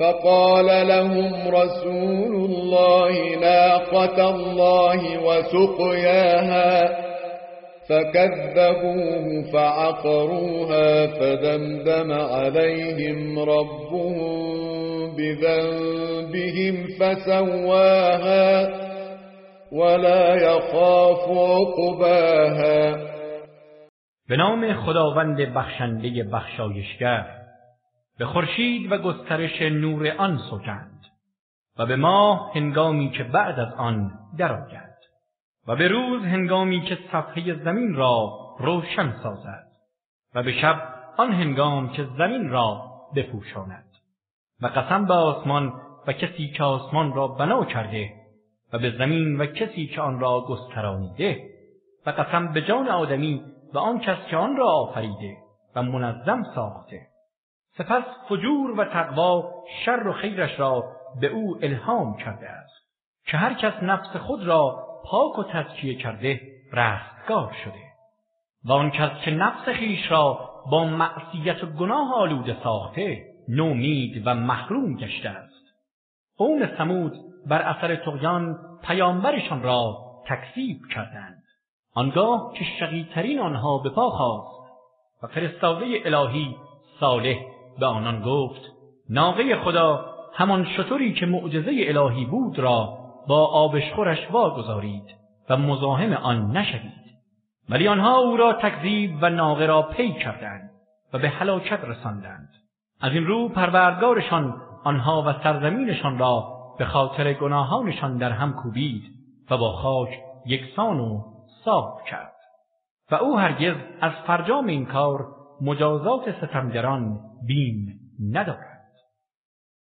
فقال لهم رسول الله ناقة الله وسقياها فكذبوه فعقروها فدمدم عليهم ربهم بذنبهم فسواها ولا يخاف عقباها. به نام خداوند بخشنده بخشایشگر به خورشید و گسترش نور آن سوگند و به ماه هنگامی که بعد از آن درآید و به روز هنگامی که صفحه زمین را روشن سازد و به شب آن هنگام که زمین را بپوشاند و قسم به آسمان و کسی که آسمان را بنا کرده و به زمین و کسی که آن را گسترانیده و قسم به جان آدمی و آن کس که آن را آفریده و منظم ساخته سپس فجور و تقوا شر و خیرش را به او الهام کرده است که هر کس نفس خود را پاک و تزکیه کرده رستگار شده و آن کس که نفس خیش را با معصیت و گناه آلوده ساخته نومید و محروم گشته است قوم سمود بر اثر تقیان پیامبرشان را تکذیب کردند آنگاه که شقیترین آنها به پا خواست و فرستاده الهی صالح به آنان گفت ناقه خدا همان شطوری که معجزه الهی بود را با آبشخورش واگذارید و مزاحم آن نشوید. ولی آنها او را تکذیب و ناقه را پی کردند و به هلاکت رساندند. از این رو پروردگارشان آنها و سرزمینشان را به خاطر گناهانشان در هم کوبید و با خاک یکسان و صاف کرد. و او هرگز از فرجام این کار مجازات ستمگران بیم ندارد.